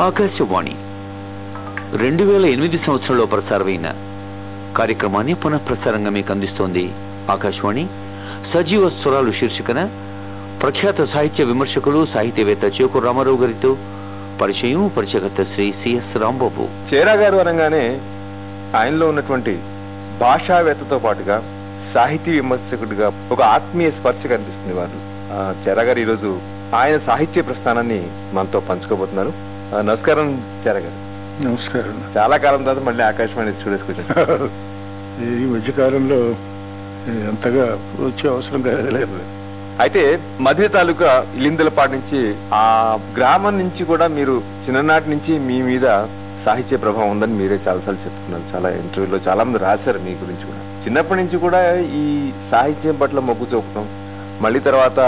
ఆకాశవాణి. రెండు వేల ఎనిమిది సంవత్సరంలో ప్రసారమైన కార్యక్రమాన్ని పునఃప్రసారంగా మీకు అందిస్తోంది ఆకాశవాణి. సజీవ స్వరాలు శీర్షికన ప్రఖ్యాత సాహిత్య విమర్శకులు సాహిత్యవేత్త చేకు రామారావు గారితో పరిచయం పరిచయకర్త శ్రీ సిఎస్ రాంబాబు. చేరా గారు అనగానే ఆయనలో ఉన్నటువంటి భాషావేత్తతో పాటుగా సాహితీ విమర్శకుడిగా ఒక ఆత్మీయ స్పర్శ కనిపిస్తుంది వారు ఆ, చేరా గారు ఈరోజు ఆయన సాహిత్య ప్రస్థానాన్ని మనతో పంచుకోబోతున్నారు. నమస్కారం చేరా గారు నమస్కారం. చాలా కాలం తర్వాత మళ్ళీ ఆకాశవాణి చూడేసుకొచ్చాను ఈ మధ్యకాలంలో అంతగా వచ్చే అవసరం లేదు. అయితే మధ్య తాలూకా ఇలిందలపాటి నుంచి ఆ గ్రామం నుంచి కూడా మీరు చిన్ననాటి నుంచి మీ మీద సాహిత్య ప్రభావం ఉందని మీరే చాలాసార్లు చెప్తున్నారు. చాలా ఇంటర్వ్యూలో చాలా మంది రాశారు మీ గురించి కూడా. చిన్నప్పటి నుంచి కూడా ఈ సాహిత్యం పట్ల మొగ్గు చూపడం మళ్ళీ తర్వాత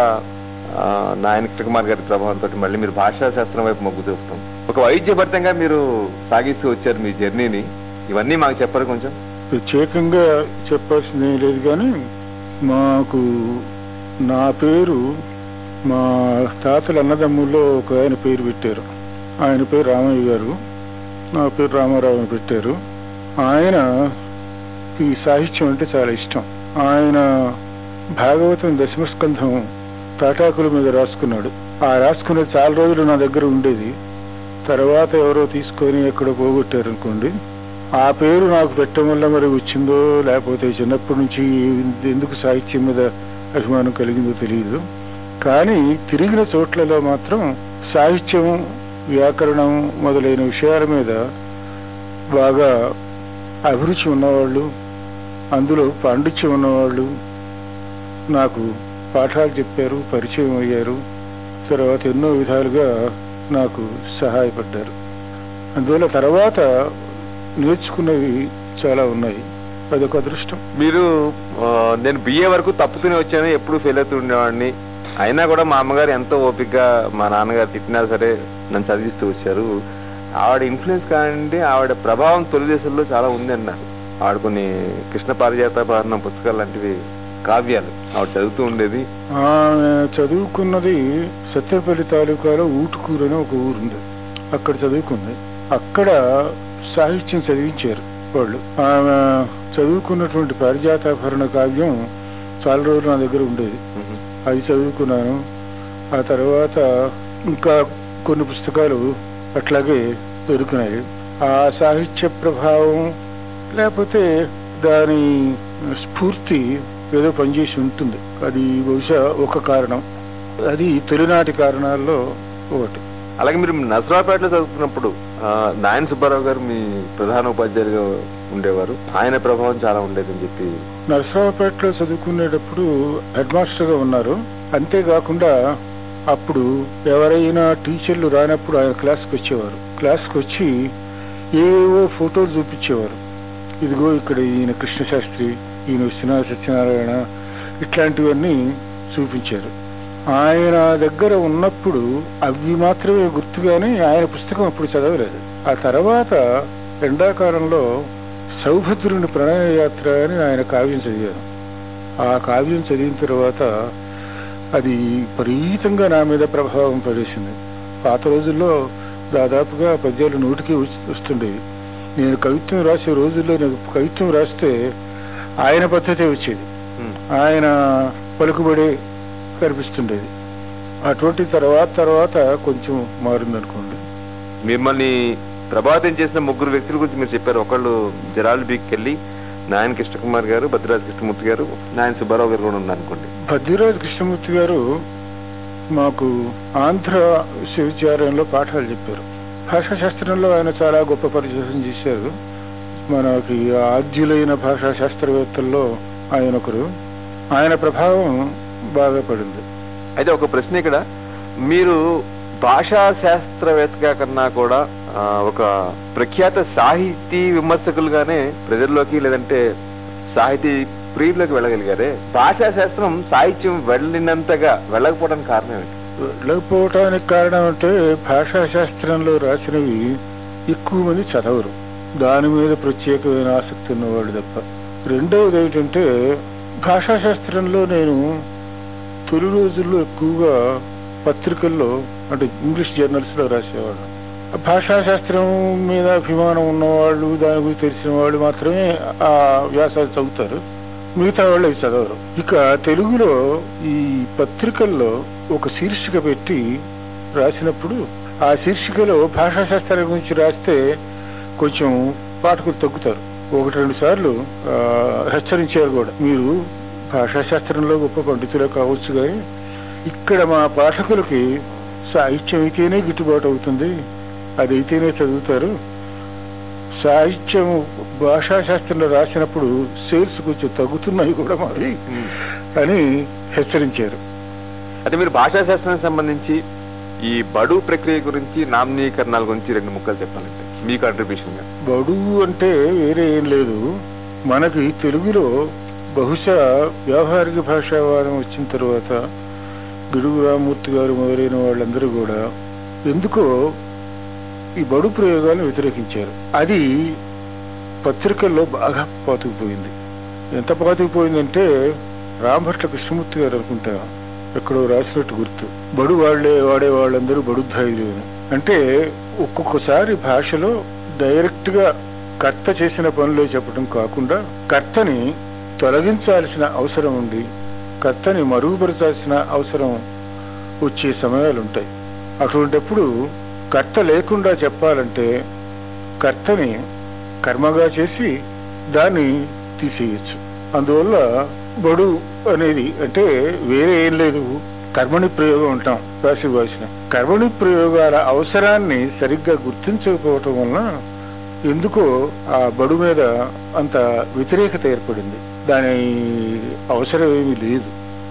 నాయన కృష్ణకుమార్ గారి ప్రభావంతో మళ్ళీ మీరు భాషా శాస్త్రం వైపు మొగ్గు చూపడం ఒక వైద్యభరితంగా మీరు సాగిస్తూ వచ్చారు మీ జర్నీని. ఇవన్నీ మాకు చెప్పరు కొంచెం? ప్రత్యేకంగా చెప్పాల్సింది ఏం లేదు కానీ మాకు నా పేరు మా తాతల అన్నదమ్ముల్లో ఒక ఆయన పేరు పెట్టారు. ఆయన పేరు రామయ్య గారు. నా పేరు రామారావు అని పెట్టారు. ఆయన ఈ సాహిత్యం అంటే చాలా ఇష్టం. ఆయన భాగవతం దశమస్కంధం తాటాకుల మీద రాసుకున్నాడు. ఆ రాసుకునేది చాలా రోజులు నా దగ్గర ఉండేది. తర్వాత ఎవరో తీసుకొని ఎక్కడో పోగొట్టారు అనుకోండి ఆ పేరు నాకు పెట్టడం వల్ల మరి వచ్చిందో లేకపోతే చిన్నప్పటి నుంచి ఎందుకు సాహిత్యం మీద అభిమానం కలిగిందో తెలియదు కానీ తిరిగిన చోట్లలో మాత్రం సాహిత్యం వ్యాకరణం మొదలైన విషయాల మీద బాగా అభిరుచి ఉన్నవాళ్ళు అందులో పాండిత్యం ఉన్నవాళ్ళు నాకు పాఠాలు చెప్పారు పరిచయం అయ్యారు. తర్వాత ఎన్నో విధాలుగా నాకు సహాయపడ్డారు. అందువల్ల తర్వాత నేర్చుకున్నవి చాలా ఉన్నాయి. అదొక అదృష్టం. మీరు నేను బిఏ వరకు తప్పుతూనే వచ్చాను ఎప్పుడు ఫెయిల్ అవుతూ ఉండేవాడిని. అయినా కూడా మా అమ్మగారు ఎంతో ఓపికగా మా నాన్నగారు తిట్టినా సరే నన్ను చదివిస్తూ వచ్చారు. ఆవిడ ఇన్ఫ్లుయెన్స్ కానివ్వండి ఆవిడ ప్రభావం తొలి దేశంలో చాలా ఉంది అన్నారు ఆవిడ కొన్ని కృష్ణ పారిజాత పుస్తకాలు లాంటివి కావ్యాలు. ఆవిడ చదువుతూ ఉండేది? ఆమె చదువుకున్నది సత్యపల్లి తాలూకాలో ఊటుకూరు అని ఒక ఊరుంది. అక్కడ చదువుకుంది. అక్కడ సాహిత్యం చదివించారు వాళ్ళు. ఆమె చదువుకున్నటువంటి పారిజాతాభరణ కావ్యం చాలా రోజులు నా దగ్గర ఉండేది. అది చదువుకున్నాను. ఆ తర్వాత ఇంకా కొన్ని పుస్తకాలు అట్లాగే దొరికినాయి. ఆ సాహిత్య ప్రభావం లేకపోతే దాని స్ఫూర్తి ఏదో పనిచేసి ఉంటుంది. అది బహుశా ఒక కారణం. అది తొలినాటి కారణాల్లో ఒకటి. అలాగే మీరు నసరాపేటలో చదువుతున్నప్పుడు ఆ, నాయన సుబ్బారావు గారు మీ ప్రధాన ఉపాధ్యాయులుగా ఉండేవారు. ఆయన ప్రభావం చాలా ఉండేదని చెప్పి. నరసరావుపేటలో చదువుకునేటప్పుడు హెడ్ మాస్టర్గా ఉన్నారు. అంతేకాకుండా అప్పుడు ఎవరైనా టీచర్లు రానప్పుడు ఆయన క్లాస్కి వచ్చేవారు. క్లాస్కి వచ్చి ఏవో ఫోటోలు చూపించేవారు. ఇదిగో ఇక్కడ ఈయన కృష్ణశాస్త్రి ఈయన విశ్వనాథ సత్యనారాయణ ఇట్లాంటివన్నీ చూపించారు. ఆయన దగ్గర ఉన్నప్పుడు అవి మాత్రమే గుర్తుగానే ఆయన పుస్తకం అప్పుడు చదవలేదు. ఆ తర్వాత ఎండాకాలంలో సౌభద్రుని ప్రణయయాత్ర అని ఆయన కావ్యం చదివాను ఆ కావ్యం చదివిన తర్వాత అది విపరీతంగా నా మీద ప్రభావం పడేసింది. పాత రోజుల్లో దాదాపుగా పద్యాలు నూటికి వస్తుండేవి. నేను కవిత్వం రాసే రోజుల్లో నేను కవిత్వం రాస్తే ఆయన పద్ధతే వచ్చేది. ఆయన పలుకుబడే కనిపిస్తుండేది. అటువంటి తర్వాత తర్వాత కొంచెం మారిందనుకోండి. మిమ్మల్ని ప్రభావితం చేసిన ముగ్గురు వ్యక్తుల గురించి మీరు చెప్పారు. ఒకళ్ళు జరాల్ బీక్ వెళ్ళి నాయన కృష్ణకుమార్ గారు భద్రరాజ కృష్ణమూర్తి గారు నాయన సుబ్బారావు గారు కూడా ఉన్నారు అనుకోండి భద్రరాజు కృష్ణమూర్తి గారు మాకు ఆంధ్ర విశ్వవిద్యాలయంలో పాఠాలు చెప్పారు. భాషా శాస్త్రంలో ఆయన చాలా గొప్ప పరిచయం చేశారు. మనకి ఆద్యులైన భాషా శాస్త్రవేత్తల్లో ఆయన ఒకరు ఆయన ప్రభావం బాగా పడింది. అయితే ఒక ప్రశ్న ఇక్కడ. మీరు భాషా శాస్త్రవేత్తగా కన్నా కూడా ఒక ప్రఖ్యాత సాహితీ విమర్శకులుగానే ప్రజల్లోకి లేదంటే సాహితీ ప్రియుల్లోకి వెళ్ళగలిగారే. భాషా శాస్త్రం సాహిత్యం వెళ్ళినంతగా వెళ్ళకపోవడానికి కారణం ఏంటి? వెళ్ళకపోవటానికి కారణం అంటే భాషా శాస్త్రంలో రాసినవి ఎక్కువ మంది చదవరు. దాని మీద ప్రత్యేకమైన ఆసక్తి ఉన్నవాళ్ళు తప్ప. రెండవది ఏమిటంటే భాషా శాస్త్రంలో నేను తొలి రోజుల్లో ఎక్కువగా పత్రికల్లో అంటే ఇంగ్లీష్ జర్నల్స్లో రాసేవాళ్ళం భాషాశాస్త్రం మీద అభిమానం ఉన్నవాళ్ళు దాని గురించి తెలిసిన వాళ్ళు మాత్రమే ఆ వ్యాసాలు చదువుతారు. మిగతా వాళ్ళు అవి చదవరు. ఇక తెలుగులో ఈ పత్రికల్లో ఒక శీర్షిక పెట్టి రాసినప్పుడు ఆ శీర్షికలో భాషాశాస్త్రాల గురించి రాస్తే కొంచెం పాఠకులు తగ్గుతారు. ఒకటి రెండు సార్లు హెచ్చరించారు కూడా. మీరు భాషాశాస్త్రంలో గొప్ప పండితులు కావచ్చు కానీ ఇక్కడ మా పాఠకులకి సాహిత్యం అయితేనే గిట్టుబాటు అవుతుంది. అది అయితేనే చదువుతారు. సాహిత్యం భాషాశాస్త్రంలో రాసినప్పుడు సేల్స్ కొంచెం తగ్గుతున్నాయి కూడా మరి అని హెచ్చరించారు. అంటే మీరు భాషా శాస్త్రానికి సంబంధించి ఈ బడు ప్రక్రియ గురించి నామనీకరణాల గురించి రెండు ముక్కలు చెప్పాలంటే. మీ కంట్రిబ్యూషన్ బడు అంటే వేరే ఏం లేదు. మనకి తెలుగులో బహుశా వ్యావహారిక భాషావాదం వచ్చిన తర్వాత గిడుగు రామూర్తి గారు మొదలైన వాళ్ళందరూ కూడా ఎందుకో ఈ బడు ప్రయోగాలను వ్యతిరేకించారు. అది పత్రికల్లో బాగా పాతుకుపోయింది. ఎంత పాతుకుపోయిందంటే రామభట్ల కృష్ణమూర్తి గారు అనుకుంటా ఎక్కడో రాసినట్టు గుర్తు. బడు వాళ్ళే వాడే వాళ్ళందరూ బడుద్ధాయులు అంటే ఒక్కొక్కసారి భాషలో డైరెక్ట్గా కర్త చేసిన పనులే చెప్పడం కాకుండా కర్తని తొలగించాల్సిన అవసరం ఉంది. కర్తని మరుగుపరచాల్సిన అవసరం వచ్చే సమయాలు ఉంటాయి అటువంటప్పుడు కర్త లేకుండా చెప్పాలంటే కర్తని కర్మగా చేసి దాన్ని తీసేయచ్చు. అందువల్ల బడు అనేది అంటే వేరే ఏం లేదు. కర్మణి ప్రయోగం అంటాం. రాసి భాషన కర్మణి ప్రయోగాల అవసరాన్ని సరిగ్గా గుర్తించకపోవటం వలన ఎందుకో ఆ బడు మీద అంత వ్యతిరేకత ఏర్పడింది. దాని అవసరం ఏమీ లేదు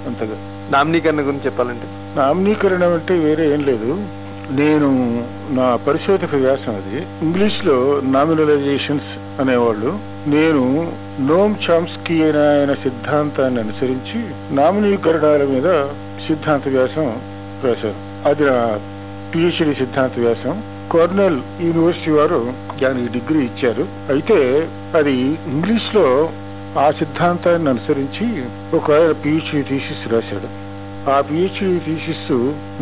అంతగా. నామనీకరణ గురించి చెప్పాలంటే? నామినీకరణ అంటే వేరే ఏం లేదు. నేను నా పరిశోధక వ్యాసం అది. ఇంగ్లీష్లో నామినలైజేషన్స్ అనేవాళ్ళు నేను నోమ్ చామ్స్కీ అయిన ఆయన సిద్ధాంతాన్ని అనుసరించి నామినీకరణాల మీద సిద్ధాంత వ్యాసం రాశారు అది నా పిహెచ్డి సిద్ధాంత వ్యాసం. కార్నెల్ యూనివర్సిటీ వారు దానికి డిగ్రీ ఇచ్చారు. అయితే అది ఇంగ్లీష్లో ఆ సిద్ధాంతాన్ని అనుసరించి ఒక పిహెచ్డి థీసిస్ రాశాడు. ఆ పిహెచ్డి థీసిస్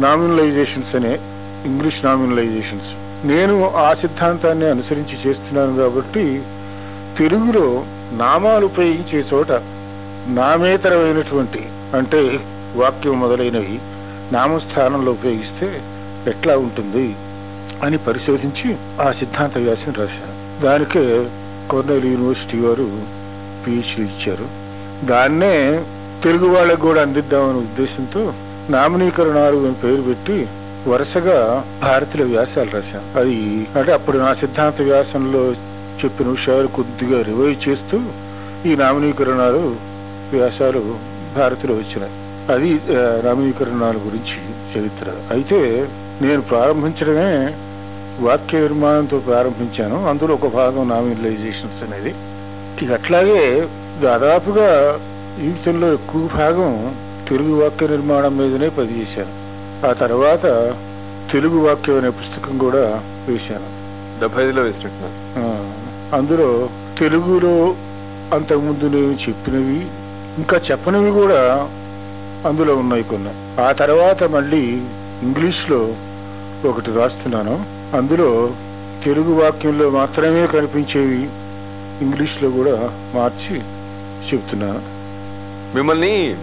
నామినలైజేషన్స్ అనే ఇంగ్లీష్ నామినలైజేషన్స్ నేను ఆ సిద్ధాంతాన్ని అనుసరించి చేస్తున్నాను కాబట్టి తెలుగులో నామాలు ఉపయోగించే చోట నామేతరమైనటువంటి అంటే వాక్యం మొదలైనవి నామస్థానంలో ఉపయోగిస్తే ఎట్లా ఉంటుంది అని పరిశోధించి ఆ సిద్ధాంత వ్యాసం రాశాను. దానికే కొర్నెల్ యూనివర్సిటీ వారు పిహెచ్డి ఇచ్చారు. దాన్నే తెలుగు వాళ్ళకు కూడా అందిద్దామనే ఉద్దేశంతో నామినీకరణాలు అని పేరు పెట్టి వరుసగా భారతీయ వ్యాసాలు రాశాను. అది అంటే అప్పుడు నా సిద్ధాంత వ్యాసంలో చెప్పిన విషయాలు కొద్దిగా రివైవ్ చేస్తూ ఈ నామినీకరణాలు వ్యాసాలు భారతిలో వచ్చినాయి. అది ఆ, నామినీకరణాల గురించి చరిత్ర. అయితే నేను ప్రారంభించడమే వాక్య నిర్మాణంతో ప్రారంభించాను. అందులో ఒక భాగం నామినలైజేషన్స్ అనేది. ఇక అట్లాగే దాదాపుగా జీవితంలో ఎక్కువ భాగం తెలుగు వాక్య నిర్మాణం మీదనే పనిచేశాను. ఆ తర్వాత తెలుగు వాక్యం అనే పుస్తకం కూడా వేశాను. డెబ్బై ఐదులో వేసినట్టున్నారు అందులో తెలుగులో అంతకుముందు నేను చెప్పినవి ఇంకా చెప్పనివి కూడా అందులో ఉన్నాయి కొన్ని. ఆ తర్వాత మళ్ళీ ఇంగ్లీష్లో ఒకటి రాస్తున్నాను. అందులో తెలుగు వాక్యంలో మాత్రమే కనిపించేవి ఇంగ్లీష్లో కూడా మార్చి చెప్తున్నాను. మిమ్మల్ని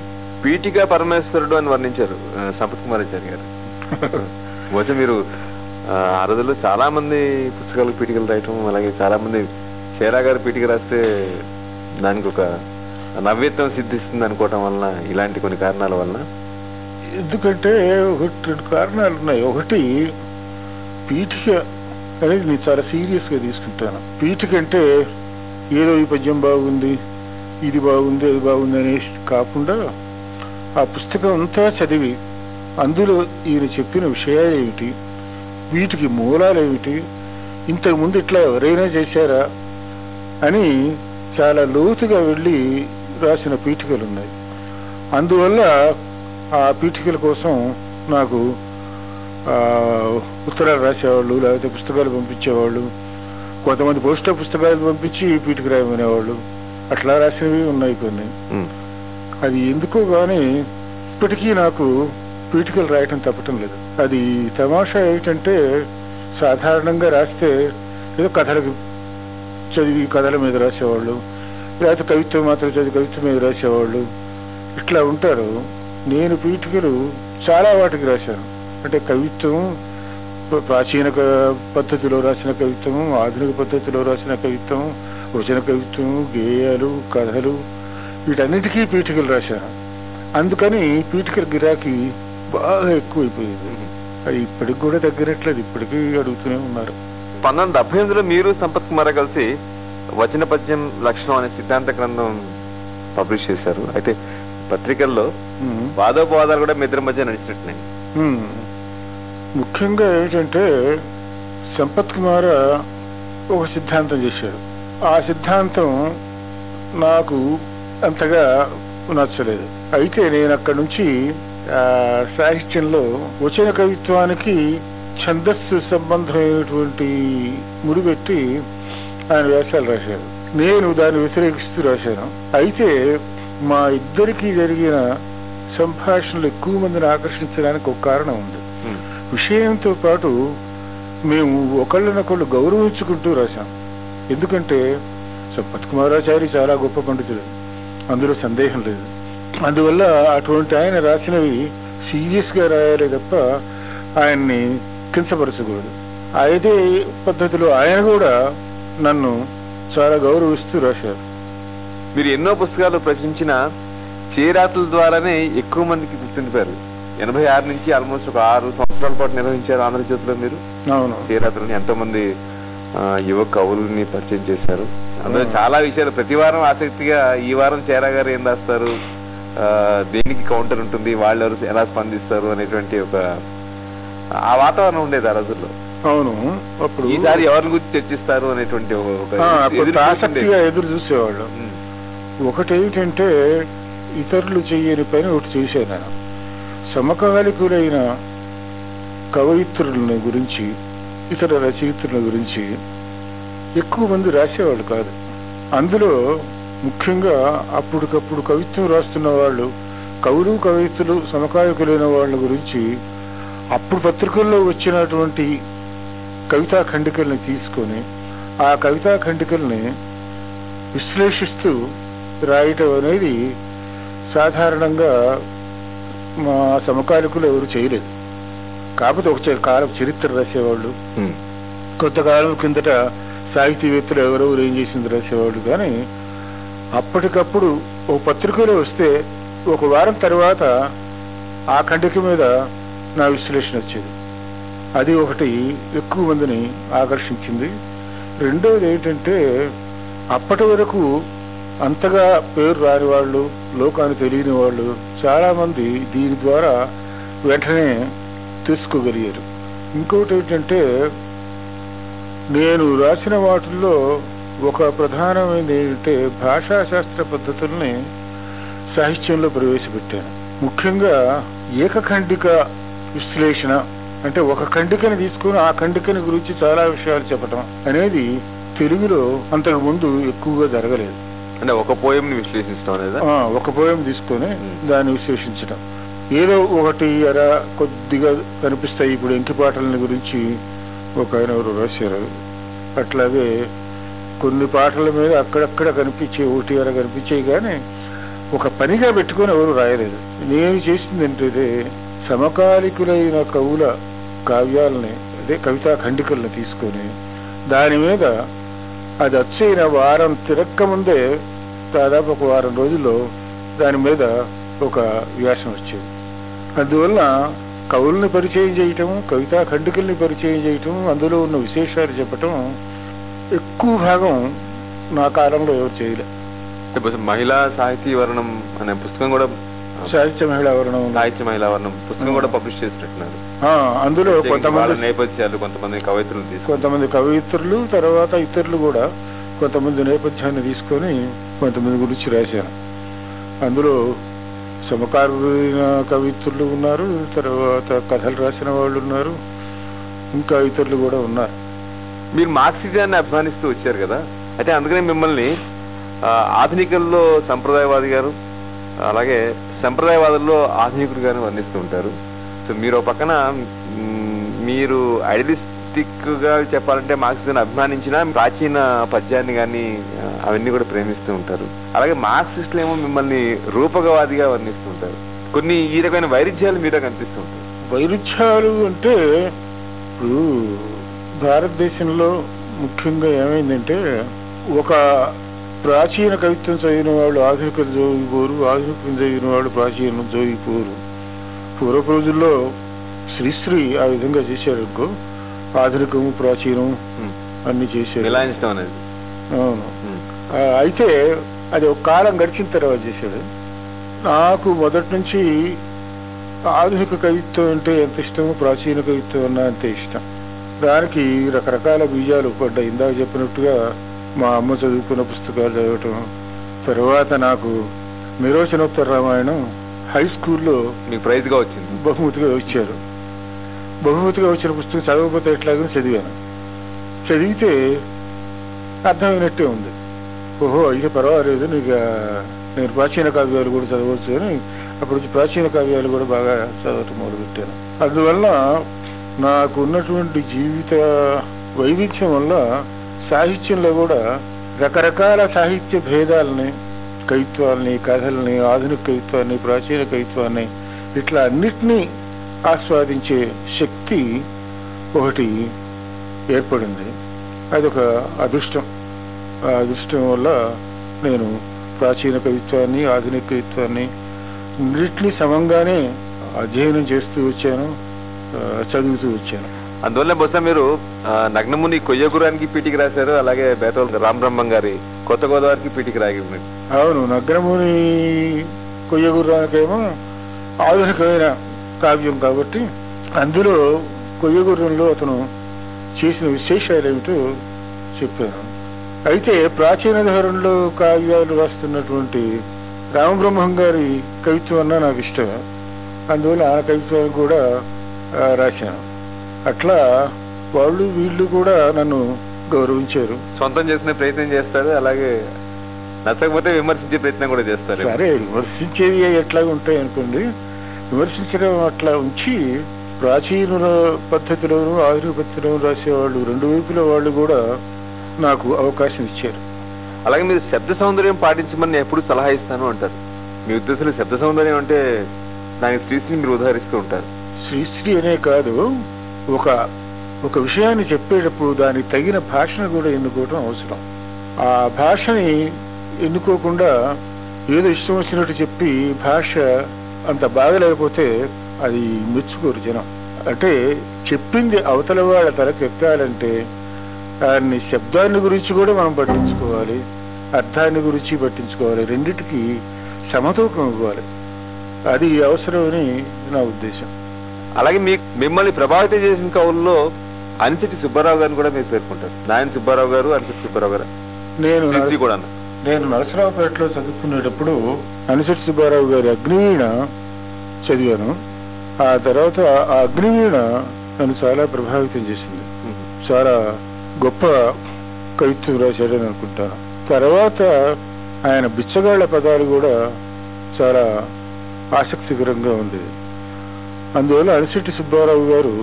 పీఠిగా పరమేశ్వరుడు అని వర్ణించారు సంపత్ కుమార్ ఆచార్య గారు. బహుశా మీరు ఆ, రోజుల్లో చాలా మంది పుస్తకాలకు పీఠికలు రాయటం అలాగే చాలా మంది షేరా గారు పీఠిక రాస్తే దానికి ఒక నవ్యత్వం సిద్ధిస్తుంది అనుకోవటం వలన ఇలాంటి కొన్ని కారణాల వలన? ఎందుకంటే ఒకటి రెండు కారణాలు ఉన్నాయి. ఒకటి పీఠిక అనేది నేను చాలా సీరియస్గా తీసుకుంటాను. పీఠిక అంటే ఏదో ఈ పద్యం బాగుంది ఇది బాగుంది అది బాగుంది అనేసి కాకుండా ఆ పుస్తకం అంతా చదివి అందులో ఈయన చెప్పిన విషయాలు ఏమిటి? వీటికి మూలాలు ఏమిటి ఇంతకు ముందు ఇట్లా ఎవరైనా చేశారా? అని చాలా లోతుగా వెళ్ళి రాసిన పీఠికలు ఉన్నాయి అందువల్ల ఆ పీఠికల కోసం నాకు ఉత్తరాలు రాసేవాళ్ళు లేకపోతే పుస్తకాలు పంపించేవాళ్ళు కొంతమంది పోస్టర్ పుస్తకాలు పంపించి పీఠిక రాయమనేవాళ్ళు. అట్లా రాసినవి ఉన్నాయి కొన్ని. అది ఎందుకో గాని ఇప్పటికీ నాకు పీఠికలు రాయటం తప్పటం లేదు. అది తమాషా ఏమిటంటే సాధారణంగా రాస్తే ఏదో కథలకు చదివి కథల మీద రాసేవాళ్ళు లేకపోతే కవిత్వం మాత్రం చదివి కవిత్వం మీద రాసేవాళ్ళు. ఇట్లా ఉంటారు. నేను పీఠికలు చాలా వాటికి రాశాను. అంటే కవిత్వం ప్రాచీన పద్ధతిలో రాసిన కవిత్వం ఆధునిక పద్ధతిలో రాసిన కవిత్వం వచన కవిత్వం గేయాలు కథలు వీటన్నిటికీ పీఠికలు రాశాను అందుకని పీఠికల గిరాకీ బాగా ఎక్కువైపోయింది. అది ఇప్పటికి కూడా తగ్గినట్లేదు. ఇప్పటికీ అడుగుతూనే ఉన్నారు. పంతొమ్మిది వందల డెబ్బై ఎనిమిదిలో మీరు సంపత్ కుమార్ కలిసి వచన పద్యం లక్షణం అనే సిద్ధాంత గ్రంథం పబ్లిష్ చేశారు. అయితే పత్రికల్లో. వాదోపవాదాలు కూడా మీ ఇద్దరి మధ్య నడిచినట్టున్నాయి. ముఖ్యంగా ఏంటంటే సంపత్ కుమార్ ఒక సిద్ధాంతం చేశాడు. ఆ సిద్ధాంతం నాకు అంతగా నచ్చలేదు అయితే నేను అక్కడి నుంచి సాహిత్యంలో వచన కవిత్వానికి ఛందస్సు సంబంధమైనటువంటి ముడిపెట్టి ఆయన వ్యాసాలు రాశారు. నేను దాన్ని వ్యతిరేకిస్తూ రాశాను. అయితే మా ఇద్దరికి జరిగిన సంభాషణలు ఎక్కువ మందిని ఆకర్షించడానికి ఒక కారణం ఉంది. విషయంతో పాటు మేము ఒకళ్ళనొకళ్ళు గౌరవించుకుంటూ రాశాం. ఎందుకంటే సంపత్ కుమారాచారి చాలా గొప్ప పండితుడు. అందులో సందేహం లేదు. అందువల్ల అటువంటి ఆయన రాసినవి సీరియస్గా రాయాలి తప్ప ఆయన్ని కించపరచకూడదు. అదే పద్ధతిలో ఆయన కూడా నన్ను చాలా గౌరవిస్తూ రాశారు. మీరు ఎన్నో పుస్తకాలు ప్రచురించిన చేరాతుల ద్వారానే ఎక్కువ మందికి గుర్తుండిపోయారు ఎనభై ఆరు నుంచి ఆల్మోస్ట్ ఒక ఆరు సంవత్సరాల పాటు నిర్వహించారు ఆంధ్రజ్యోతిలో మీరు. అవును. చేరాతులని ఎంతో మంది ఆ, యువ కవులని పరిచయం చేశారు. అందులో. చాలా విషయాలు. ప్రతి వారం ఆసక్తిగా ఈ వారం చేరా గారు ఏం రాస్తారు? దేనికి కౌంటర్ ఉంటుంది? వాళ్ళు ఎవరు ఎలా స్పందిస్తారు? అనేటువంటి ఒక ఆ వాతావరణం ఉండేది ఆ రోజుల్లో. అవును. అప్పుడు ఈసారి ఎవరి గురించి చర్చిస్తారు? అనేటువంటి ఆసక్తిగా. ఎదురు చూసేవాళ్ళు. ఒకటి ఏమిటంటే ఇతరులు చేయని పని ఒకటి చేశాను నేను సమకాలికులైన కవయిత్రుల గురించి ఇతర రచయిత్రుల గురించి ఎక్కువ మంది రాసేవాళ్ళు కాదు. అందులో ముఖ్యంగా అప్పటికప్పుడు కవిత్వం రాస్తున్న వాళ్ళు కవులు కవయిత్రులు సమకాలికులైన వాళ్ళ గురించి అప్పుడు పత్రికల్లో వచ్చినటువంటి కవితా ఖండికల్ని తీసుకొని ఆ కవితా ఖండికల్ని విశ్లేషిస్తూ రాయటం అనేది సాధారణంగా మా సమకాలికులు ఎవరు చేయలేదు. కాకపోతే ఒక కాలం చరిత్ర రాసేవాళ్ళు. కొంతకాలం కిందట సాహితీవేత్తలు ఎవరెవరు ఏం చేసింది రాసేవాళ్ళు కానీ అప్పటికప్పుడు ఒక పత్రికలో వస్తే ఒక వారం తర్వాత ఆ ఖండిక మీద నా విశ్లేషణ వచ్చేది. అది ఒకటి ఎక్కువ మందిని ఆకర్షించింది. రెండోది ఏంటంటే అప్పటి వరకు అంతగా పేరు రాని వాళ్ళు లోకాన్ని తెలియని వాళ్ళు చాలామంది దీని ద్వారా వెంటనే తెలుసుకోగలిగారు. ఇంకోటి ఏంటంటే నేను రాసిన వాటిల్లో ఒక ప్రధానమైనది ఏంటంటే భాషాశాస్త్ర పద్ధతుల్ని సాహిత్యంలో ప్రవేశపెట్టాను. ముఖ్యంగా ఏకఖండిక విశ్లేషణ అంటే ఒక ఖండికని తీసుకుని ఆ ఖండికని గురించి చాలా విషయాలు చెప్పటం అనేది తెలుగులో అంతకు ముందు ఎక్కువగా జరగలేదు. అంటే ఒక పోయం విశ్లేషించడం ఆ, ఒక పోయం తీసుకొని. దాన్ని విశ్లేషించడం ఏదో ఒకటి ఎరా కొద్దిగా కనిపిస్తాయి ఇప్పుడు ఎంకి పాటలని గురించి ఒక ఆయన ఎవరు రాశారు. అట్లాగే కొన్ని పాటల మీద అక్కడక్కడ కనిపించే ఒకటి ఎర కనిపించాయి కానీ ఒక పనిగా పెట్టుకొని ఎవరు రాయలేదు. నేను చేసింది ఏంటంటే సమకాలికులైన కవుల కావ్యాలని అదే కవితా ఖండికల్ని తీసుకొని దాని మీద అది వచ్చైన వారం తిరక్క ముందే దాదాపు ఒక వారం రోజుల్లో దాని మీద ఒక వ్యాసం వచ్చేది. అందువల్ల కవుల్ని పరిచయం చేయటం కవితా ఖండికల్ని పరిచయం చేయటం అందులో ఉన్న విశేషాలు చెప్పటం ఎక్కువ భాగం నా కాలంలో ఎవరు చేయలే. మహిళా సాహితీ వర్ణం అనే పుస్తకం కూడా సాహిత్య మహిళా వర్ణం సాహిత్య మహిళా వర్ణం పుస్తకం కూడా పబ్లిష్ చేసినట్టున్నారు. అందులో కొంతమంది నేపథ్యాలు కొంతమంది కవయిత్రులు తీసుకు కొంతమంది కవయిత్రులు తర్వాత ఇతరులు కూడా కొంతమంది నేపథ్యాన్ని తీసుకొని కొంతమంది గురించి రాశాను అందులో సమకాలీన కవిత్రులు ఉన్నారు తర్వాత కథలు రాసిన వాళ్ళు ఉన్నారు ఇంకా ఇతరులు కూడా ఉన్నారు. మీరు మార్క్సిజాన్ని అభిమానిస్తూ వచ్చారు కదా అయితే అందుకనే మిమ్మల్ని ఆధునికల్లో సంప్రదాయవాది గారు అలాగే సంప్రదాయవాదుల్లో ఆధునికుడు గారు వర్ణిస్తూ ఉంటారు. సో మీరు ఒక పక్కన మీరు ఐడలిస్ట్ మార్క్సిస్టిక్గా చెప్పాలంటే మార్క్సిజం అభిమానించిన ప్రాచీన పద్యాన్ని కానీ అవన్నీ కూడా ప్రేమిస్తూ ఉంటారు. అలాగే మార్క్సిస్టులు ఏమో మిమ్మల్ని రూపకవాదిగా వర్ణిస్తుంటారు కొన్ని ఈ రకమైన వైరుధ్యాలు మీలో కనిపిస్తూ వైరుధ్యాలు అంటే ఇప్పుడు భారతదేశంలో ముఖ్యంగా ఏమైందంటే ఒక ప్రాచీన కవిత్వం చదివిన వాళ్ళు ఆధునిక జోగిపోరు ఆధునికం చదివిన వాళ్ళు ప్రాచీన జోగిపోరు. పూర్వపు రోజుల్లో శ్రీశ్రీ ఆ విధంగా చేశారు ఆధునికము ప్రాచీనం. అన్ని మిలాయించడం అనేది? అవును. అయితే అది ఒక కాలం గడిచిన తర్వాత చేశాడు నాకు మొదటి నుంచి ఆధునిక కవిత్వం అంటే ఎంత ఇష్టమో ప్రాచీన కవిత్వం అన్నా అంతే ఇష్టం. దానికి రకరకాల బీజాలు పడ్డాయి. ఇందాక చెప్పినట్టుగా మా అమ్మ చదువుకున్న పుస్తకాలు చదవటం తర్వాత నాకు నిరోచనోత్తర రామాయణం హై స్కూల్లో మీకు వచ్చింది. బహుమతిగా వచ్చారు. బహుమతిగా వచ్చిన పుస్తకం చదవకపోతే ఎట్లాగని చదివాను. చదివితే అర్థమైనట్టే ఉంది. ఓహో అయితే పర్వాలేదు నీకు నేను ప్రాచీన కావ్యాలు కూడా చదవచ్చు అని అప్పుడు ప్రాచీన కావ్యాలు కూడా బాగా చదవటం మొదలుపెట్టాను. అందువల్ల నాకు ఉన్నటువంటి జీవిత వైవిధ్యం వల్ల సాహిత్యంలో కూడా రకరకాల సాహిత్య భేదాలని కవిత్వాల్ని కథల్ని ఆధునిక కవిత్వాన్ని ప్రాచీన కవిత్వాన్ని ఇట్లా అన్నిటినీ ఆస్వాదించే శక్తి ఒకటి ఏర్పడింది. అదొక అదృష్టం. ఆ అదృష్టం వల్ల నేను ప్రాచీన కవిత్వాన్ని ఆధునిక కవిత్వాన్ని రెండింటినీ సమంగానే అధ్యయనం చేస్తూ వచ్చాను చదువుతూ వచ్చాను. అందువల్ల బహుశా మీరు నగ్నముని కొయ్యగురానికి పీటికి రాశారు అలాగే బేతవల్ రామబ్రహ్మం గారి కొత్త గోదావరికి పీటికి రాగి. అవును నగరముని కొయ్యగుర్రానికేమో ఆధునికమైన కావ్యం కాబట్టి అందులో కొయ్యగుర్రంలో అతను చేసిన విశేషాలు ఏమిటో చెప్పాను. అయితే ప్రాచీన ధోరణిలో కావ్యాలు రాస్తున్నటువంటి రామబ్రహ్మం గారి కవిత్వం అన్నా నాకు ఇష్టం. అందువల్ల ఆ కవిత్వాన్ని కూడా రాశాను. అట్లా వాళ్ళు వీళ్ళు కూడా నన్ను గౌరవించారు. సొంతం చేసుకునే ప్రయత్నం చేస్తారు అలాగే నచ్చకపోతే విమర్శించే ప్రయత్నం కూడా చేస్తారు. సరే విమర్శించేవి ఎట్లా ఉంటాయి అనుకోండి విమర్శించడం అట్లా ఉంచి ప్రాచీన పద్ధతిలోను ఆధునిక పద్ధతిలోను రాసేవాళ్ళు రెండు వైపుల వాళ్ళు కూడా నాకు అవకాశం ఇచ్చారు. అలాగే మీరు శబ్ద సౌందర్యం పాటించమని నేను ఎప్పుడు సలహా ఇస్తాను అంటారు. మీ ఉద్దేశంలో శబ్ద సౌందర్యం అంటే దానికి శ్రీశ్రీని మీరు ఉదాహరిస్తూ ఉంటారు. శ్రీశ్రీ అనే కాదు ఒక ఒక విషయాన్ని చెప్పేటప్పుడు దానికి తగిన భాషను కూడా ఎన్నుకోవడం అవసరం. ఆ భాషని ఎన్నుకోకుండా ఏదో ఇష్టం వచ్చినట్టు చెప్పి భాష అంత బాగలేకపోతే అది మెచ్చుకోరు జనం. అంటే చెప్పింది అవతల వాళ్ళ తలకు ఎక్కాలంటే దాన్ని శబ్దాన్ని గురించి కూడా మనం పట్టించుకోవాలి అర్థాన్ని గురించి పట్టించుకోవాలి రెండిటికి సమతూకం ఇవ్వాలి. అది అవసరమని నా ఉద్దేశం. అలాగే మీ మిమ్మల్ని ప్రభావితం చేసిన కవుల్లో అనిశెట్టి సుబ్బారావు గారిని కూడా మీరు పేర్కొంటారు. నాయన సుబ్బారావు గారు అనిశెట్టి సుబ్బారావు గారు. నేను కూడా నేను నరసరావుపేటలో చదువుకునేటప్పుడు అనిశెట్టి సుబ్బారావు గారి అగ్నివీణ చదివాను. ఆ తర్వాత ఆ అగ్నివీణ నన్ను చాలా ప్రభావితం చేసింది. చాలా గొప్ప కవిత్వం రాశాడని అనుకుంటాను తర్వాత ఆయన బిచ్చగాళ్ళ పదాలు కూడా చాలా ఆసక్తికరంగా ఉంది. అందువల్ల అనిశెట్టి సుబ్బారావు గారు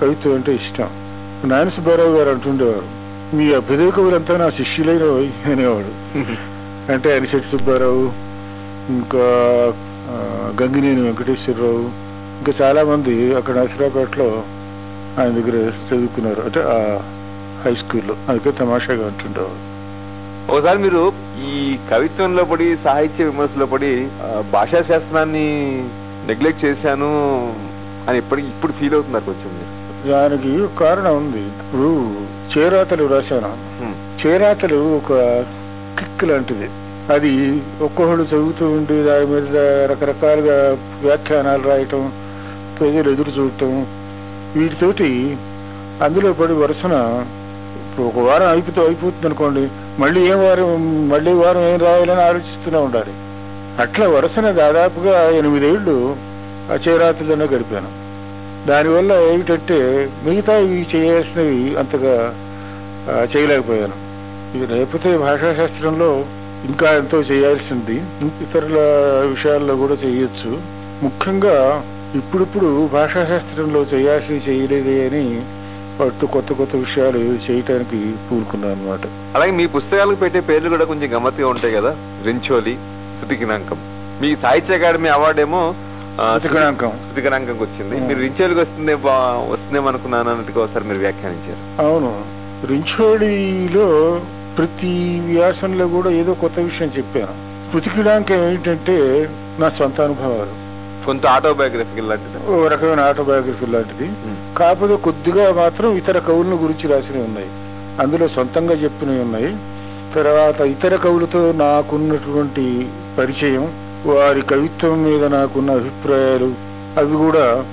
కవిత్వం అంటే ఇష్టం. నాయన సుబ్బారావు గారు అంటుండేవారు మీ అభ్యుదయ కవులంతా నా శిష్యులైన అనేవాడు అంటే అనిశెట్టి సుబ్బారావు ఇంకా గంగినేని వెంకటేశ్వరరావు ఇంకా చాలా మంది అక్కడ నరసరావుపేటలో ఆయన దగ్గర చదువుకున్నారు. అంటే ఆ హై స్కూల్లో. అందుకే తమాషాగా అంటుండేవారు ఒకసారి మీరు ఈ కవిత్వంలో పడి సాహిత్య విమర్శలో పడి భాషా శాస్త్రాన్ని నెగ్లెక్ట్ చేశాను అని ఇప్పటికి ఇప్పుడు ఫీల్ అవుతున్నారు కొంచెం మీరు. దానికి కారణం ఉంది. ఇప్పుడు చేరాతలు రాశాను. చేరాతలు ఒక కిక్ లాంటిది. అది ఒక్కొక్కడు చదువుతూ ఉండి దాని మీద రకరకాలుగా వ్యాఖ్యానాలు రాయటం ప్రజలు ఎదురు చూడటం వీటితోటి అందులో పడి వరుసన ఒక వారం అయిపోతూ అయిపోతుంది అనుకోండి మళ్ళీ ఏం వారం మళ్ళీ వారం ఏం రాయాలని ఆలోచిస్తూనే ఉండాలి. అట్లా వరుసన దాదాపుగా ఎనిమిదేళ్ళు ఆ చేరాతలోనే గడిపాను. దానివల్ల ఏమిటంటే మిగతా ఇవి చేయాల్సినవి అంతగా చేయలేకపోయాను. ఇవి లేకపోతే భాషా శాస్త్రంలో ఇంకా ఎంతో చేయాల్సింది. ఇతరుల విషయాల్లో కూడా చేయొచ్చు. ముఖ్యంగా ఇప్పుడిప్పుడు భాషా శాస్త్రంలో చేయాల్సి చేయలేదే అని పట్టు కొత్త కొత్త విషయాలు చేయటానికి పూనుకున్నాను అనమాట అలాగే మీ పుస్తకాలకు పెట్టే పేర్లు కూడా కొంచెం గమ్మత్తుగా ఉంటాయి కదా. రించోలి శృతికినాంకం మీ సాహిత్య అకాడమీ అవార్డు ఏమో శృతికినాంకం. శృతికినాంకంకి వచ్చింది. మీరు రించోలికి వస్తుంది వస్తుందేమో అనుకున్నాను అన్నట్టుగా ఒకసారి మీరు వ్యాఖ్యానించారు. అవును. రించోడిలో ప్రతి వ్యాసంలో కూడా ఏదో కొత్త విషయం చెప్పాను. స్మృతికిడాంకం ఏంటంటే నా సొంత అనుభవాలు. కొంత ఆటోబయోగ్రఫికల్ లాంటిది. ఓ రకమైన ఆటోబయోగ్రఫీ లాంటిది. కాకపోతే కొద్దిగా మాత్రం ఇతర కవులను గురించి రాసినవి ఉన్నాయి. అందులో సొంతంగా చెప్పినవి ఉన్నాయి. తర్వాత ఇతర కవులతో నాకున్నటువంటి పరిచయం వారి కవిత్వం మీద నాకున్న అభిప్రాయాలు అవి కూడా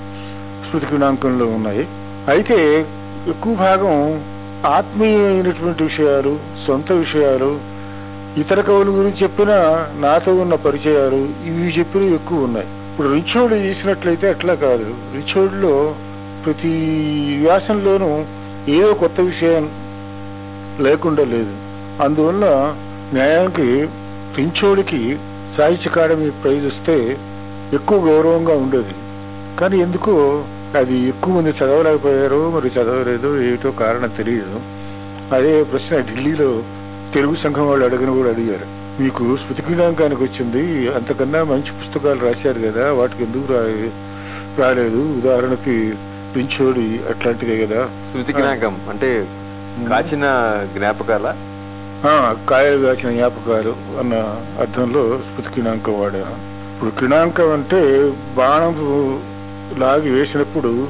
స్మృతికిణాంకంలో ఉన్నాయి. అయితే ఎక్కువ భాగం ఆత్మీయమైనటువంటి విషయాలు సొంత విషయాలు ఇతర కవుల గురించి చెప్పిన నాతో ఉన్న పరిచయాలు ఇవి చెప్పినవి ఎక్కువ ఉన్నాయి. ఇప్పుడు రిచోడ్ చేసినట్లయితే అట్లా కాదు. రిచోడ్లో ప్రతి వ్యాసంలోనూ ఏదో కొత్త విషయం లేకుండా లేదు. అందువల్ల న్యాయానికి రించోడికి సాహిత్య అకాడమీ ప్రైజ్ వస్తే ఎక్కువ గౌరవంగా ఉండేది. కానీ ఎందుకో అది ఎక్కువ మంది చదవలేకపోయారో మరి చదవలేదు ఏమిటో కారణం తెలియదు. అదే ప్రశ్న ఢిల్లీలో తెలుగు సంఘం వాళ్ళు అడిగిన కూడా అడిగారు. మీకు స్మృతికిణాంకానికి వచ్చింది అంతకన్నా మంచి పుస్తకాలు రాశారు కదా వాటికి ఎందుకు రాలేదు? ఉదాహరణకి పించోడి అట్లాంటిదే కదా. శృతికినాంకం అంటే కాచిన జ్ఞాపకాల? కాయలు కాచిన జ్ఞాపకాలు అన్న అర్థంలో స్మృతి కిణాంకం వాడాను. ఇప్పుడు కిణాంకం అంటే బాణం లాగి వేసినప్పుడు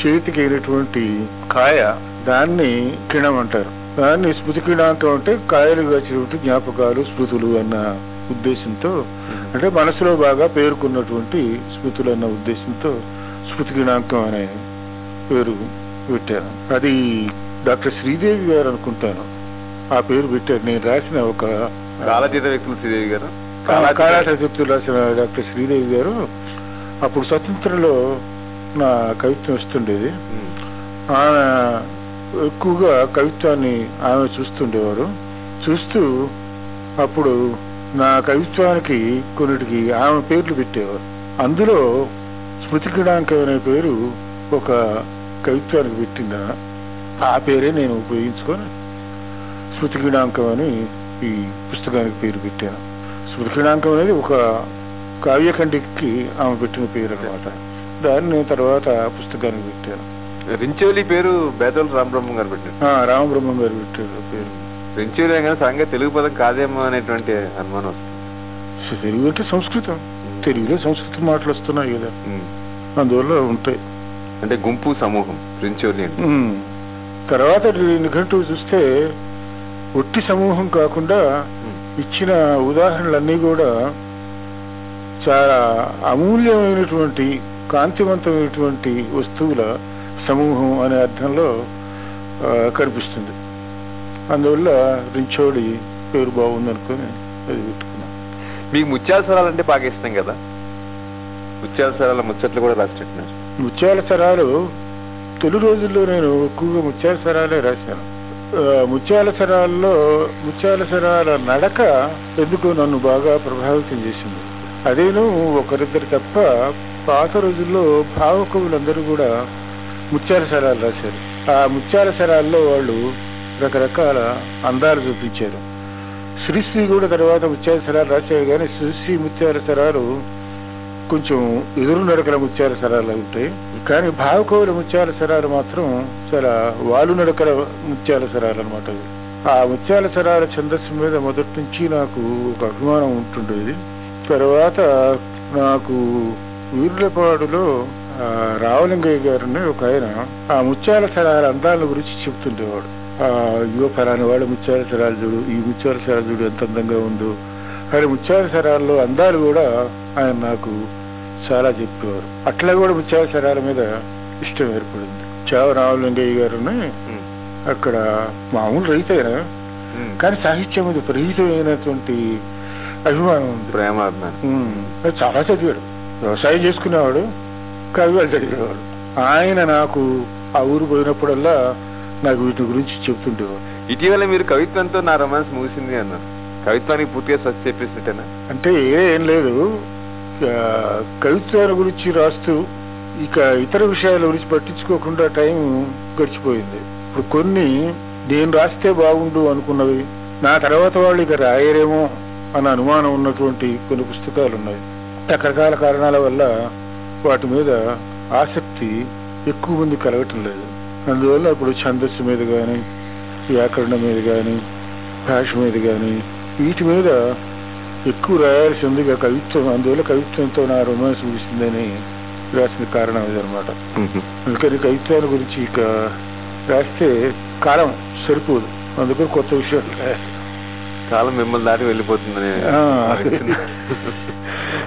చేతికి అయినటువంటి కాయ దాన్ని కిణం అంటారు. దాన్ని స్మృతి కిణాంకం అంటే కాయలు కాచినటువంటి జ్ఞాపకాలు స్మృతులు అన్న ఉద్దేశంతో అంటే మనసులో బాగా పేర్కొన్నటువంటి స్మృతులు అన్న ఉద్దేశంతో స్మృతి కిణాంకం అనే పేరు పెట్టాను. అది డాక్టర్ శ్రీదేవి గారు అనుకుంటాను. ఆ పేరు పెట్టారు. నేను రాసిన ఒక కాలతీత వ్యక్తులు శ్రీదేవి గారు? కాళాచతుర్థులు రాసిన డాక్టర్ శ్రీదేవి గారు. అప్పుడు స్వతంత్రంలో నా కవిత్వం వస్తుండేది. ఆమె ఎక్కువగా కవిత్వాన్ని ఆమె చూస్తుండేవారు. చూస్తూ అప్పుడు నా కవిత్వానికి కొన్నిటికి ఆమె పేర్లు పెట్టేవారు. అందులో స్మృతి కిడాంకం అనే పేరు ఒక కవిత్వానికి పెట్టిన ఆ పేరే నేను ఉపయోగించుకొని స్మృతి కిడాంకం అని ఈ పుస్తకానికి పేరు పెట్టాను స్మృతి కిడాంకం అనేది ఒక కావ్యఖండికి ఆమె పెట్టిన పేరు అనమాట దాన్ని నేను తర్వాత పుస్తకానికి పెట్టాను రించోలి పేరు బేతోలు రామబ్రహ్మం గారు పెట్టారు. రామబ్రహ్మం గారు పెట్టారు పేరు. రించోలి సడన్గా తెలుగు పదం కాదేమో అనేటువంటి అనుమానం వస్తుంది. తెలుగు అంటే సంస్కృతం. తెలుగులో సంస్కృత మాటలు వస్తున్నాయి కదా. అందువల్ల ఉంటాయి. అంటే గుంపు సమూహం రించోలి. తర్వాత నిఘంటు చూస్తే ఒట్టి సమూహం కాకుండా. ఇచ్చిన ఉదాహరణలన్నీ కూడా చాలా అమూల్యమైనటువంటి కాంతివంతమైనటువంటి వస్తువుల సమూహం అనే అర్థంలో కనిపిస్తుంది. అందువల్ల రించోడి పేరు బాగుందనుకొని అది పెట్టుకున్నాను మీకు ముత్యాల అంటే బాగా ఇష్టం కదా? ముత్యాల స్వరాల ముచ్చట్లు కూడా రాసినట్టున్నారు ముత్యాల సరాలు తొలి రోజుల్లో నేను ఎక్కువగా ముత్యాల సరాలే రాశాను. ముత్యాల సరాల్లో ముత్యాల సరాల నడక ఎందుకు నన్ను బాగా ప్రభావితం చేసింది? అదేను ఒకరిద్దరు తప్ప పాత రోజుల్లో భావకవులందరూ కూడా ముత్యాల సరాలు రాశారు. ఆ ముత్యాల సరాల్లో వాళ్ళు రకరకాల అందాలు చూపించారు. శ్రీశ్రీ కూడా తర్వాత ముత్యాల సరాలు రాశారు కానీ శ్రీశ్రీ ముత్యాల సరాలు కొంచెం ఎదురు నడకల ముత్యాల సరాలు ఉంటాయి. కానీ భావకవుల ముత్యాల సరాలు మాత్రం చాలా వాలు నడకల ముత్యాల సరాలు అనమాట అవి. ఆ ముత్యాల సరాల ఛందస్సు మీద మొదటి నుంచి నాకు ఒక అభిమానం ఉంటుండేది. తర్వాత నాకు వీరులపాడులో రావలింగయ్య గారిని ఒక ఆయన ఆ ముత్యాల సరాల అందాల గురించి చెప్తుండేవాడు ఆ యువ ఫలాని వాడు ముత్యాల సరాలు చూడు ఈ ముత్యాల సరాలు చూడు ఎంత అందంగా ఉందో కానీ ముత్యాల సరాల్లో అందాలు కూడా ఆయన నాకు చాలా చెప్పేవారు. అట్లా కూడా సరాల మీద ఇష్టం ఏర్పడింది. చావ రామలింగయ్య గారిని. అక్కడ మామూలు రైతైనా. కానీ సాహిత్యం మీద విపరీతమైనటువంటి అభిమానం ఉంది. ప్రేమ అభిమానం. చాలా చదివాడు. వ్యవసాయం చేసుకునేవాడు కవిగా చదివేవాడు. ఆయన నాకు ఆ ఊరు పోయినప్పుడల్లా నాకు వీటి గురించి చెప్తుండేవాడు. ఇటీవల మీరు కవిత్వంతో నా రొమాన్స్ ముగిసింది అన్నారు. కవిత్వానికి పూర్తిగా స్వచ్ఛ చెప్పేసినట్టేనా? అంటే ఏం లేదు. కవిత్వాల గురించి రాస్తూ ఇక ఇతర విషయాల గురించి పట్టించుకోకుండా టైం గడిచిపోయింది. ఇప్పుడు కొన్ని నేను రాస్తే బాగుండు అనుకున్నవి నా తర్వాత వాళ్ళు ఇక రాయరేమో అన్న అనుమానం ఉన్నటువంటి కొన్ని పుస్తకాలు ఉన్నాయి. రకరకాల కారణాల వల్ల వాటి మీద ఆసక్తి ఎక్కువ మంది కలగటం లేదు. అందువల్ల ఇప్పుడు ఛందస్సు మీద కానీ వ్యాకరణం మీద కానీ భాష మీద కానీ వీటి మీద ఎక్కువ రాయాల్సి ఉంది. ఇక కవిత్వం అందువల్ల కవిత్వంతో నా రొమాన్స్ ముగిసిందని రాసిన కారణం ఇదనమాట అందుకని కవిత్వాన్ని గురించి ఇక రాస్తే కాలం సరిపోదు. అందుకని కొత్త విషయాలు కాలం మిమ్మల్ని దాటి వెళ్ళిపోతుందని.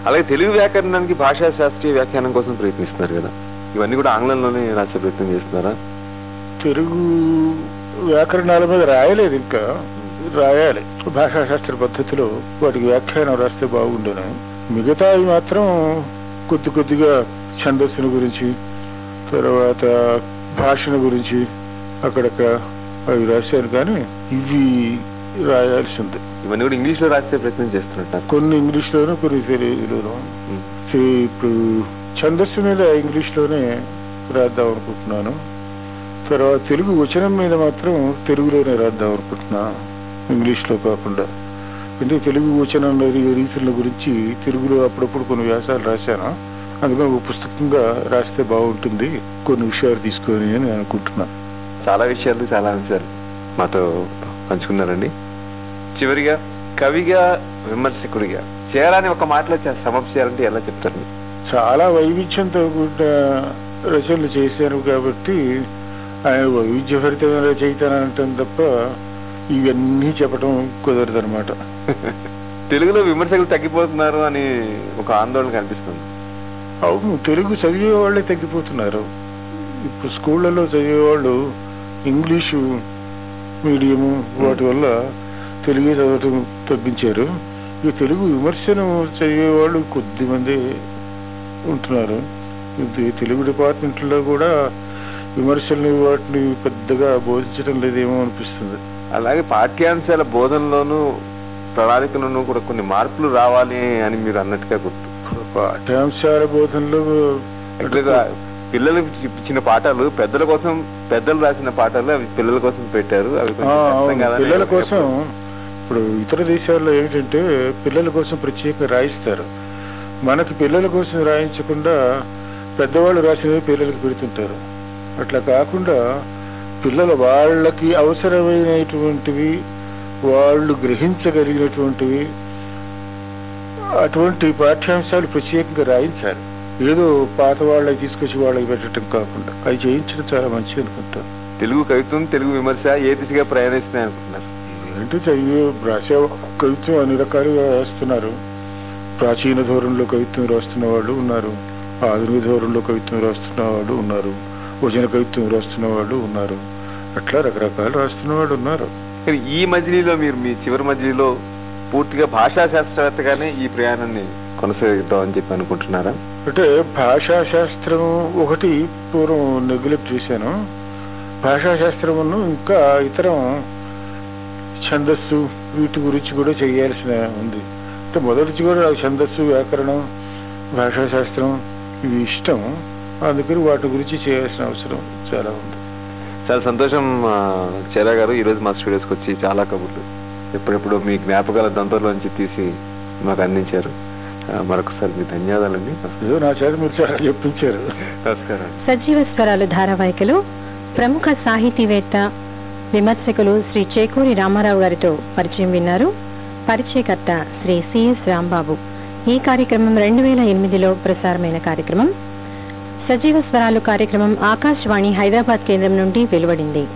అలాగే తెలుగు వ్యాకరణానికి భాషా శాస్త్రీయ వ్యాఖ్యానం కోసం ప్రయత్నిస్తున్నారు కదా. ఇవన్నీ కూడా ఆంగ్లంలోనే రాసే ప్రయత్నం చేస్తున్నారా? తెలుగు వ్యాకరణాల మీద రాయలేదు ఇంకా. రాయాలి. భాషాశాస్త్ర పద్ధతిలో వాటికి వ్యాఖ్యానం రాస్తే బాగుండేను? మిగతావి మాత్రం కొద్ది కొద్దిగా ఛందస్సుని గురించి తర్వాత భాషను గురించి అక్కడక్కడ అవి రాశాను కానీ ఇవి రాయాల్సి ఉంది ఇవన్నీ కూడా ఇంగ్లీష్లో రాసే ప్రయత్నం చేస్తున్నట్టు? కొన్ని ఇంగ్లీష్లోను కొన్ని తెలుగులోను. ఇప్పుడు ఛందస్సు మీద ఇంగ్లీష్లోనే రాద్దాం అనుకుంటున్నాను. తర్వాత తెలుగు వచనం మీద మాత్రం తెలుగులోనే రాద్దాం అనుకుంటున్నా. ఇంగ్లీష్లో కాకుండా. అంటే తెలుగు వచనం రీతుల గురించి తెలుగులో అప్పుడప్పుడు కొన్ని వ్యాసాలు రాశాను. అందుకని ఒక పుస్తకంగా రాస్తే బాగుంటుంది. కొన్ని విషయాలు తీసుకొని అని అనుకుంటున్నా. చాలా విషయాలు చాలా అంశాలు మాతో పంచుకున్నారండి. చివరిగా కవిగా విమర్శకుడిగా చేయాలని ఒక మాటలో చే- సమం చేయాలంటే ఎలా చెప్తారు? చాలా వైవిధ్యంతో కూడిన రచనలు చేశాను కాబట్టి ఆయన వైవిధ్యభరితమైన రచయిత తప్ప ఇవన్నీ చెప్పడం కుదరదు అనమాట తెలుగులో విమర్శకులు తగ్గిపోతున్నారు అని ఒక ఆందోళన కనిపిస్తుంది. అవును తెలుగు చదివే వాళ్ళే తగ్గిపోతున్నారు. ఇప్పుడు స్కూళ్ళలో చదివేవాళ్ళు ఇంగ్లీషు మీడియము వాటి వల్ల తెలుగు చదవటం తగ్గించారు. ఈ తెలుగు విమర్శను చదివేవాళ్ళు కొద్ది మంది ఉంటున్నారు. ఇది తెలుగు డిపార్ట్మెంట్లో కూడా విమర్శల్ని వాటిని పెద్దగా బోధించడం లేదేమో అనిపిస్తుంది. అలాగే పాఠ్యాంశాల బోధనలోనూ ప్రణాళికలోనూ కూడా కొన్ని మార్పులు రావాలి అని మీరు అన్నట్టుగా గుర్తు. పాఠ్యాంశాల బోధనలో పిల్లలకు ఇచ్చిన పాఠాలు పెద్దల కోసం పెద్దలు రాసిన పాఠాలు అవి పిల్లల కోసం పెట్టారు. అవి పిల్లల కోసం ఇప్పుడు ఇతర దేశాల్లో ఏమిటంటే పిల్లల కోసం ప్రత్యేక రాయిస్తారు. మనకి పిల్లల కోసం రాయించకుండా పెద్దవాళ్ళు రాసినవి పిల్లలకి పెడుతుంటారు. అట్లా కాకుండా పిల్లల వాళ్ళకి అవసరమైనటువంటివి వాళ్ళు గ్రహించగలిగినటువంటివి అటువంటి పాఠ్యాంశాలు ప్రత్యేకంగా రాయించాలి. ఏదో పాత వాళ్ళకి తీసుకొచ్చి వాళ్ళకి పెట్టడం కాకుండా. అవి చేయించడం చాలా మంచిది అనుకుంటాను. తెలుగు కవిత్వం తెలుగు విమర్శ ఏ దిశగా ప్రయాణిస్తున్నాయి అనుకుంటున్నారు? అంటే చదివే రాసే కవిత్వం అన్ని రకాలుగా రాస్తున్నారు. ప్రాచీన ధోరణిలో కవిత్వం రాస్తున్న వాళ్ళు ఉన్నారు. ఆధునిక ధోరణిలో కవిత్వం రాస్తున్న వాళ్ళు ఉన్నారు. వచన కవిత్వం రాస్తున్న వాళ్ళు ఉన్నారు. అట్లా రకరకాలు రాస్తున్న వాళ్ళు ఉన్నారు. కానీ ఈ మజిలీలో మీరు మీ చివరి మజిలీలో పూర్తిగా భాషా శాస్త్రవేత్తగానే ఈ ప్రయాణాన్ని కొనసాగిద్దామని చెప్పి అనుకుంటున్నారా? అంటే భాషా శాస్త్రం ఒకటి పూర్వం నెగ్లెక్ట్ చేశాను. భాషా శాస్త్రమును ఇంకా ఇతరం ఛందస్సు వీటి గురించి కూడా చేయాల్సిన ఉంది. అంటే మొదటి కూడా నాకు ఛందస్సు వ్యాకరణం భాషా శాస్త్రం ఇవి ఇష్టం. అందుకని వాటి గురించి చేయాల్సిన అవసరం చాలా ఉంది. చాలా సంతోషం చేరా గారు. ఈరోజు మా స్టూడియోస్కి వచ్చి చాలా కబుర్లు. ఎప్పుడెప్పుడు మీ జ్ఞాపకాల దంతలోంచి తీసి మాకు అందించారు. మరొకసారి మీ ధన్యవాదాలండి. ఏదో నా చేత మీరు చాలా చెప్పించారు. నమస్కారం. సజీవ స్వరాలు ధారావాహికలో ప్రముఖ సాహితీవేత్త విమర్శకులు శ్రీ చేకూరి రామారావు గారితో పరిచయం విన్నారు. పరిచయకర్త శ్రీ సిఎస్ రాంబాబు. ఈ కార్యక్రమం రెండు వేల ఎనిమిదిలో ప్రసారమైన కార్యక్రమం. సజీవ స్వరాలు కార్యక్రమం ఆకాశవాణి హైదరాబాద్ కేంద్రం నుండి వెలువడింది.